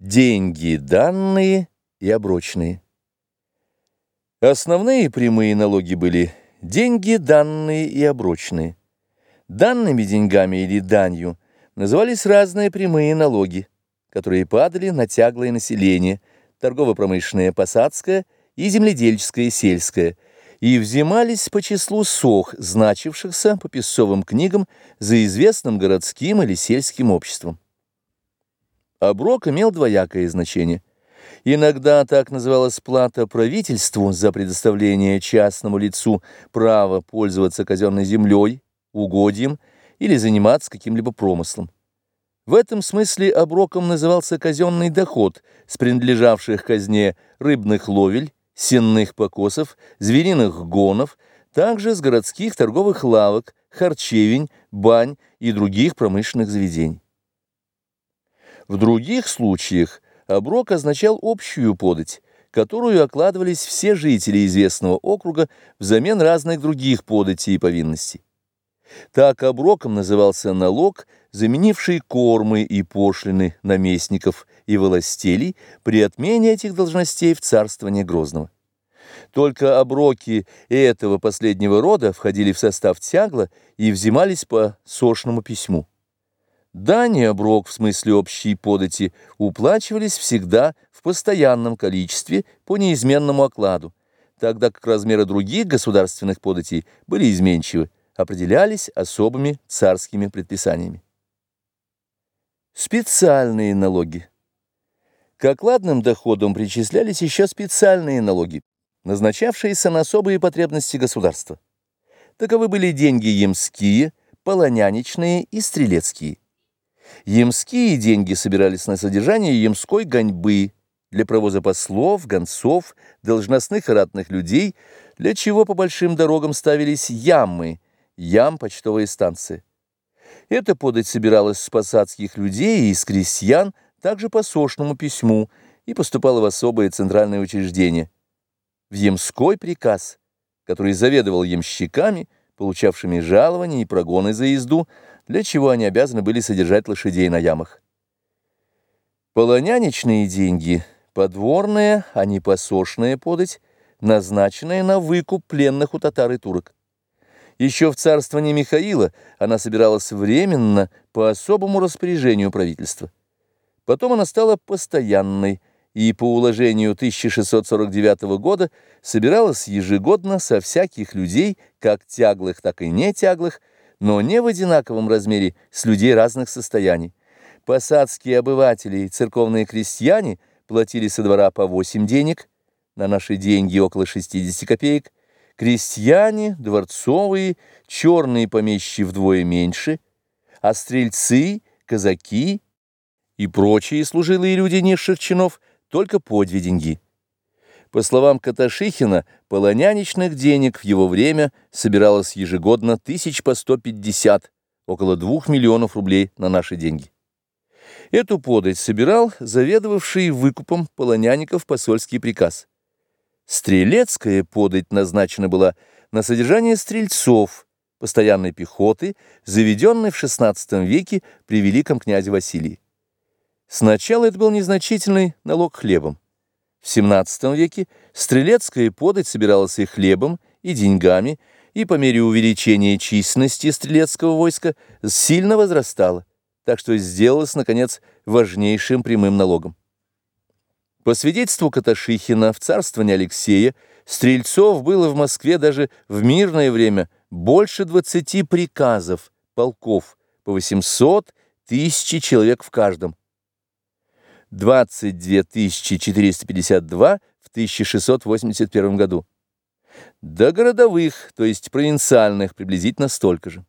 Деньги данные и оброчные. Основные прямые налоги были деньги данные и оброчные. Данными деньгами или данью назывались разные прямые налоги, которые падали на тяглое население, торгово-промышленное посадское и земледельческое сельское, и взимались по числу сох, значившихся по писцовым книгам за известным городским или сельским обществом. Оброк имел двоякое значение. Иногда так называлась плата правительству за предоставление частному лицу права пользоваться казенной землей, угодьем или заниматься каким-либо промыслом. В этом смысле оброком назывался казенный доход с принадлежавших казне рыбных ловель, сенных покосов, звериных гонов, также с городских торговых лавок, харчевень, бань и других промышленных заведений. В других случаях оброк означал общую подать, которую окладывались все жители известного округа взамен разных других податей и повинностей. Так оброком назывался налог, заменивший кормы и пошлины наместников и властелей при отмене этих должностей в царствование Грозного. Только оброки этого последнего рода входили в состав тягла и взимались по сошному письму. Дани оброк в смысле общей подати уплачивались всегда в постоянном количестве по неизменному окладу, тогда как размеры других государственных податей были изменчивы, определялись особыми царскими предписаниями. Специальные налоги. К окладным доходам причислялись еще специальные налоги, назначавшиеся на особые потребности государства. Таковы были деньги ямские, полоняничные и стрелецкие. Ямские деньги собирались на содержание ямской гоньбы, для провоза послов, гонцов, должностных и ратных людей, для чего по большим дорогам ставились ямы, ям почтовые станции. Эта подать собиралась с посадских людей и из крестьян также по сошному письму и поступала в особое центральное учреждение. В ямской приказ, который заведовал ямщиками, получавшими жалования и прогоны за езду, для чего они обязаны были содержать лошадей на ямах. Полоняничные деньги, подворная, а не посошная подать, назначенная на выкуп пленных у татар и турок. Еще в царствовании Михаила она собиралась временно по особому распоряжению правительства. Потом она стала постоянной, и по уложению 1649 года собиралась ежегодно со всяких людей, как тяглых, так и не тяглых, но не в одинаковом размере с людей разных состояний. Посадские обыватели и церковные крестьяне платили со двора по 8 денег, на наши деньги около 60 копеек, крестьяне, дворцовые, черные помещи вдвое меньше, а стрельцы, казаки и прочие служилые люди низших чинов – только по две деньги. По словам Каташихина, полоняничных денег в его время собиралось ежегодно тысяч по 150, около двух миллионов рублей на наши деньги. Эту подать собирал заведовавший выкупом полоняников посольский приказ. Стрелецкая подать назначена была на содержание стрельцов, постоянной пехоты, заведенной в XVI веке при великом князе Василии. Сначала это был незначительный налог хлебом. В XVII веке стрелецкая подать собиралась и хлебом, и деньгами, и по мере увеличения численности стрелецкого войска сильно возрастала, так что сделалась, наконец, важнейшим прямым налогом. По свидетельству Каташихина, в царствовании Алексея стрельцов было в Москве даже в мирное время больше 20 приказов, полков, по 800 тысяч человек в каждом. 22 452 в 1681 году. До городовых, то есть провинциальных, приблизительно столько же.